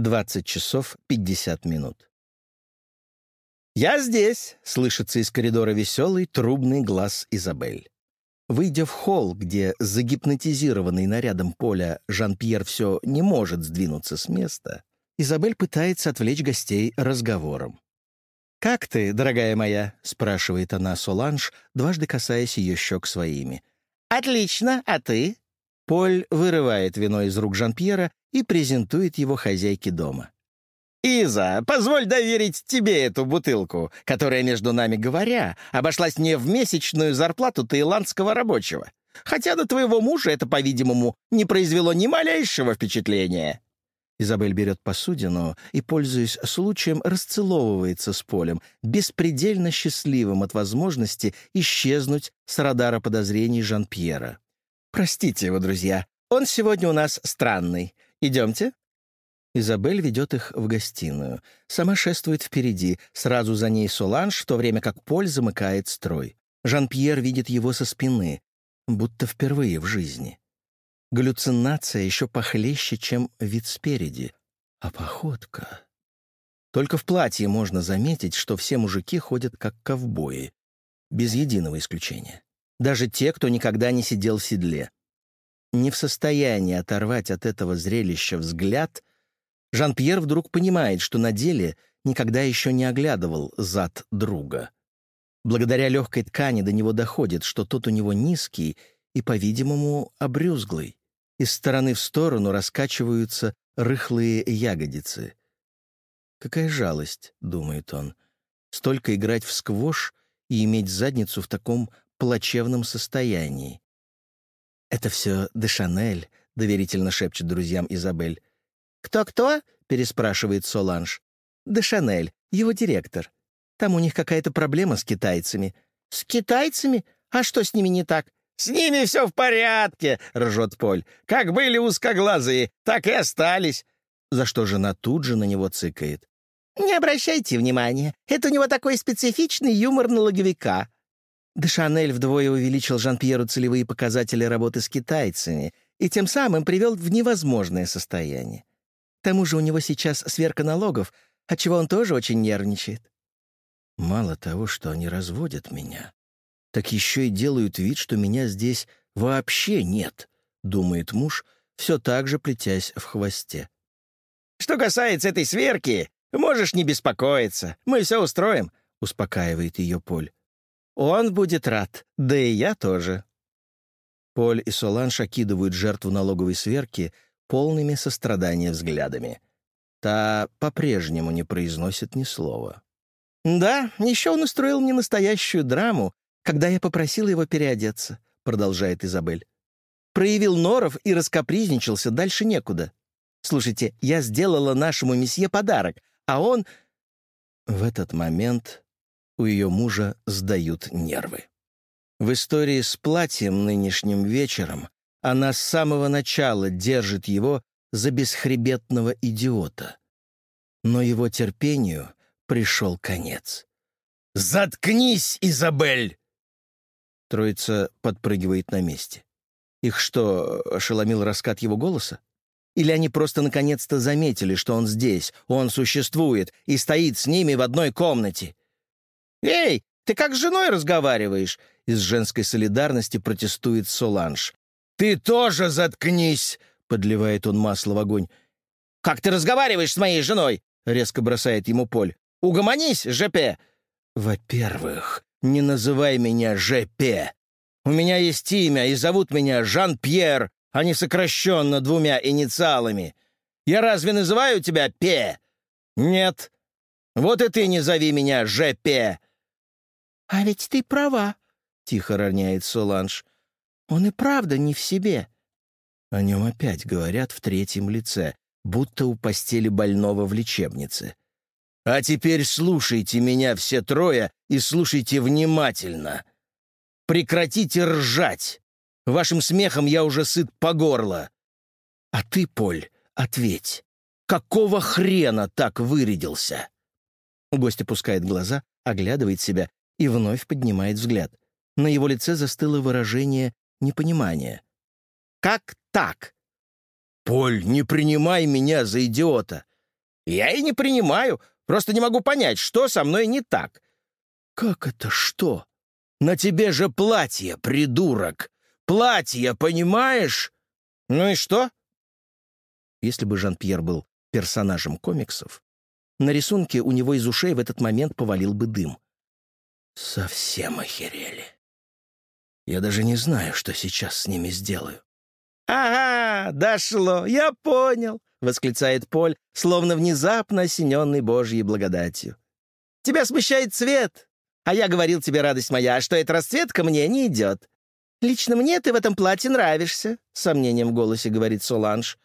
20 часов 50 минут. «Я здесь!» — слышится из коридора веселый трубный глаз Изабель. Выйдя в холл, где загипнотизированный нарядом поля Жан-Пьер все не может сдвинуться с места, Изабель пытается отвлечь гостей разговором. «Как ты, дорогая моя?» — спрашивает она Соланж, дважды касаясь ее щек своими. «Отлично, а ты?» Поль вырывает вино из рук Жан-Пьера и презентует его хозяйке дома. «Иза, позволь доверить тебе эту бутылку, которая, между нами говоря, обошлась мне в месячную зарплату таиландского рабочего. Хотя до твоего мужа это, по-видимому, не произвело ни малейшего впечатления». Изабель берет посудину и, пользуясь случаем, расцеловывается с Полем, беспредельно счастливым от возможности исчезнуть с радара подозрений Жан-Пьера. «Простите его, друзья, он сегодня у нас странный. Идемте». Изабель ведет их в гостиную. Сама шествует впереди, сразу за ней Соланж, в то время как Поль замыкает строй. Жан-Пьер видит его со спины, будто впервые в жизни. Галлюцинация еще похлеще, чем вид спереди. А походка... Только в платье можно заметить, что все мужики ходят как ковбои, без единого исключения. Даже те, кто никогда не сидел в седле. Не в состоянии оторвать от этого зрелища взгляд, Жан-Пьер вдруг понимает, что на деле никогда еще не оглядывал зад друга. Благодаря легкой ткани до него доходит, что тот у него низкий и, по-видимому, обрюзглый. Из стороны в сторону раскачиваются рыхлые ягодицы. «Какая жалость», — думает он, — «столько играть в сквош и иметь задницу в таком плачевном состоянии». «Это все де Шанель», — доверительно шепчет друзьям Изабель. «Кто-кто?» — переспрашивает Соланж. «Де Шанель, его директор. Там у них какая-то проблема с китайцами». «С китайцами? А что с ними не так?» «С ними все в порядке», — ржет Поль. «Как были узкоглазые, так и остались». За что жена тут же на него цыкает. «Не обращайте внимания. Это у него такой специфичный юмор на логовика». Дешанель вдвое увеличил Жан-Пьеру целевые показатели работы с китайцами и тем самым привел в невозможное состояние. К тому же у него сейчас сверка налогов, отчего он тоже очень нервничает. Мало того, что они разводят меня, так еще и делают вид, что меня здесь вообще нет, думает муж, все так же плетясь в хвосте. «Что касается этой сверки, можешь не беспокоиться, мы все устроим», — успокаивает ее Поль. «Он будет рад, да и я тоже». Поль и Соланж окидывают жертву налоговой сверки полными сострадания взглядами. Та по-прежнему не произносит ни слова. «Да, еще он устроил мне настоящую драму, когда я попросила его переодеться», — продолжает Изабель. «Проявил норов и раскопризничался, дальше некуда. Слушайте, я сделала нашему месье подарок, а он...» В этот момент у ее мужа сдают нервы. В истории с платьем нынешним вечером она с самого начала держит его за бесхребетного идиота. Но его терпению пришел конец. «Заткнись, Изабель!» Троица подпрыгивает на месте. Их что, ошеломил раскат его голоса? Или они просто наконец-то заметили, что он здесь, он существует и стоит с ними в одной комнате? «Эй, ты как с женой разговариваешь?» Из женской солидарности протестует Соланж. «Ты тоже заткнись!» — подливает он масло в огонь. «Как ты разговариваешь с моей женой?» — резко бросает ему Поль. «Угомонись, ЖП!» «Во-первых, не называй меня ЖП. У меня есть имя, и зовут меня Жан-Пьер, а не сокращенно двумя инициалами. Я разве называю тебя П? Нет. Вот и ты не зови меня ЖП». «А ведь ты права», — тихо роняет Соланж. «Он и правда не в себе». О нем опять говорят в третьем лице, будто у постели больного в лечебнице. А теперь слушайте меня все трое и слушайте внимательно. Прекратите ржать. Вашим смехом я уже сыт по горло. А ты, Поль, ответь. Какого хрена так вырядился?» Гость опускает глаза, оглядывает себя и вновь поднимает взгляд. На его лице застыло выражение непонимания. «Как так?» «Поль, не принимай меня за идиота. Я и не принимаю, просто не могу понять, что со мной не так». «Как это что?» «На тебе же платье, придурок! Платье, понимаешь? Ну и что?» Если бы Жан-Пьер был персонажем комиксов, на рисунке у него из ушей в этот момент повалил бы дым. «Совсем охерели. Я даже не знаю, что сейчас с ними сделаю». «Ага, дошло, я понял», — восклицает Поль, словно внезапно осененный Божьей благодатью. «Тебя смущает цвет, а я говорил тебе, радость моя, что эта расцветка мне не идет. Лично мне ты в этом платье нравишься», — с сомнением в голосе говорит Соланж.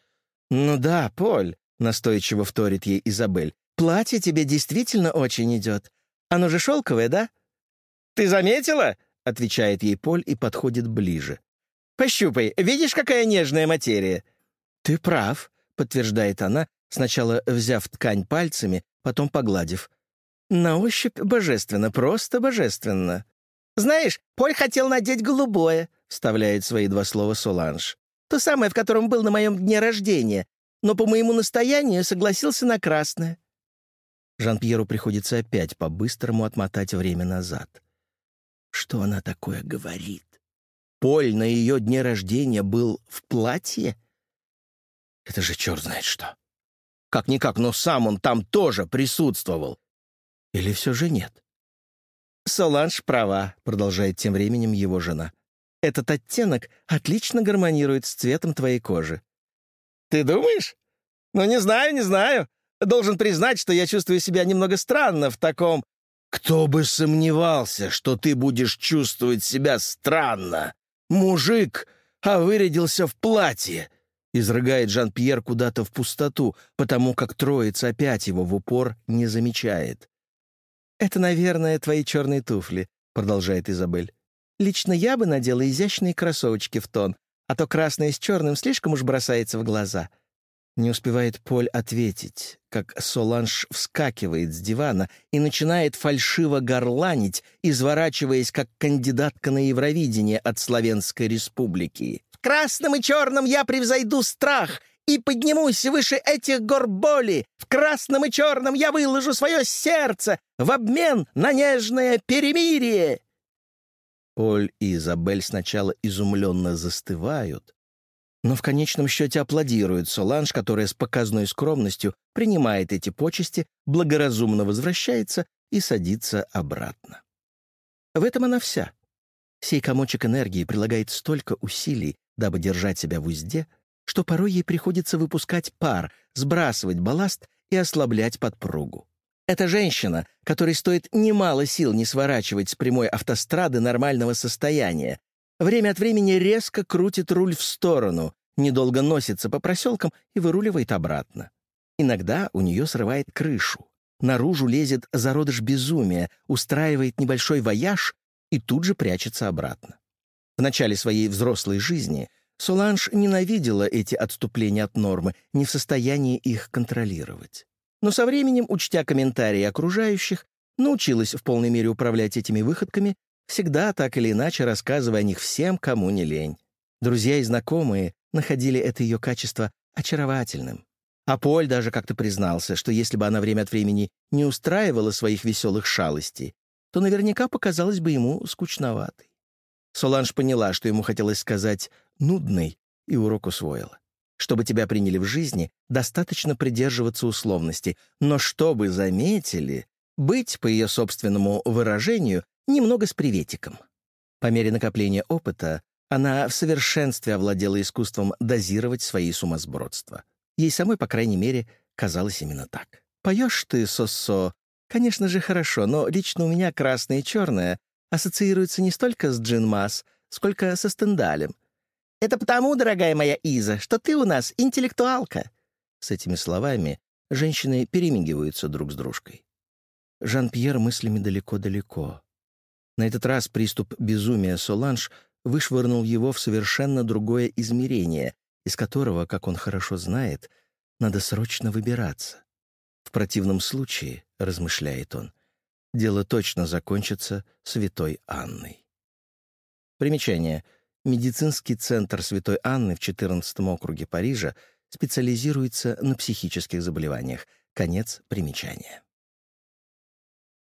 «Ну да, Поль», — настойчиво вторит ей Изабель. «Платье тебе действительно очень идет. Оно же шелковое, да?» «Ты заметила?» — отвечает ей Поль и подходит ближе. «Пощупай, видишь, какая нежная материя?» «Ты прав», — подтверждает она, сначала взяв ткань пальцами, потом погладив. «На ощупь божественно, просто божественно». «Знаешь, Поль хотел надеть голубое», — вставляет свои два слова Соланж. «То самое, в котором был на моем дне рождения, но по моему настоянию согласился на красное». Жан-Пьеру приходится опять по-быстрому отмотать время назад. Что она такое говорит? Поль на ее дне рождения был в платье? Это же черт знает что. Как-никак, но сам он там тоже присутствовал. Или все же нет? «Соланж права», — продолжает тем временем его жена. «Этот оттенок отлично гармонирует с цветом твоей кожи». «Ты думаешь? Ну, не знаю, не знаю. Должен признать, что я чувствую себя немного странно в таком...» «Кто бы сомневался, что ты будешь чувствовать себя странно? Мужик, а вырядился в платье!» Изрыгает Жан-Пьер куда-то в пустоту, потому как троица опять его в упор не замечает. «Это, наверное, твои черные туфли», — продолжает Изабель. «Лично я бы надела изящные кроссовочки в тон, а то красное с черным слишком уж бросается в глаза». Не успевает Поль ответить, как Соланж вскакивает с дивана и начинает фальшиво горланить, изворачиваясь как кандидатка на Евровидение от Славянской Республики. «В красном и черном я превзойду страх и поднимусь выше этих гор боли. В красном и черном я выложу свое сердце в обмен на нежное перемирие!» Поль и Изабель сначала изумленно застывают, но в конечном счете аплодирует Соланж, которая с показной скромностью принимает эти почести, благоразумно возвращается и садится обратно. В этом она вся. Сей комочек энергии прилагает столько усилий, дабы держать себя в узде, что порой ей приходится выпускать пар, сбрасывать балласт и ослаблять подпругу. Это женщина, которой стоит немало сил не сворачивать с прямой автострады нормального состояния, Время от времени резко крутит руль в сторону, недолго носится по проселкам и выруливает обратно. Иногда у нее срывает крышу. Наружу лезет зародыш безумия, устраивает небольшой вояж и тут же прячется обратно. В начале своей взрослой жизни Соланж ненавидела эти отступления от нормы, не в состоянии их контролировать. Но со временем, учтя комментарии окружающих, научилась в полной мере управлять этими выходками всегда так или иначе рассказывая о них всем, кому не лень. Друзья и знакомые находили это ее качество очаровательным. А Поль даже как-то признался, что если бы она время от времени не устраивала своих веселых шалостей, то наверняка показалась бы ему скучноватой. Соланж поняла, что ему хотелось сказать «нудный», и урок усвоила. Чтобы тебя приняли в жизни, достаточно придерживаться условностей, но чтобы заметили, быть, по ее собственному выражению, немного с приветиком. По мере накопления опыта она в совершенстве овладела искусством дозировать свои сумасбродства. Ей самой, по крайней мере, казалось именно так. «Поешь ты, Сосо, конечно же, хорошо, но лично у меня красное и черное ассоциируются не столько с Джин Масс, сколько со Стендалем. Это потому, дорогая моя Иза, что ты у нас интеллектуалка». С этими словами женщины перемигиваются друг с дружкой. Жан-Пьер мыслями далеко-далеко. На этот раз приступ безумия Соланж вышвырнул его в совершенно другое измерение, из которого, как он хорошо знает, надо срочно выбираться. В противном случае, размышляет он, дело точно закончится святой Анной. Примечание. Медицинский центр святой Анны в 14 округе Парижа специализируется на психических заболеваниях. Конец примечания.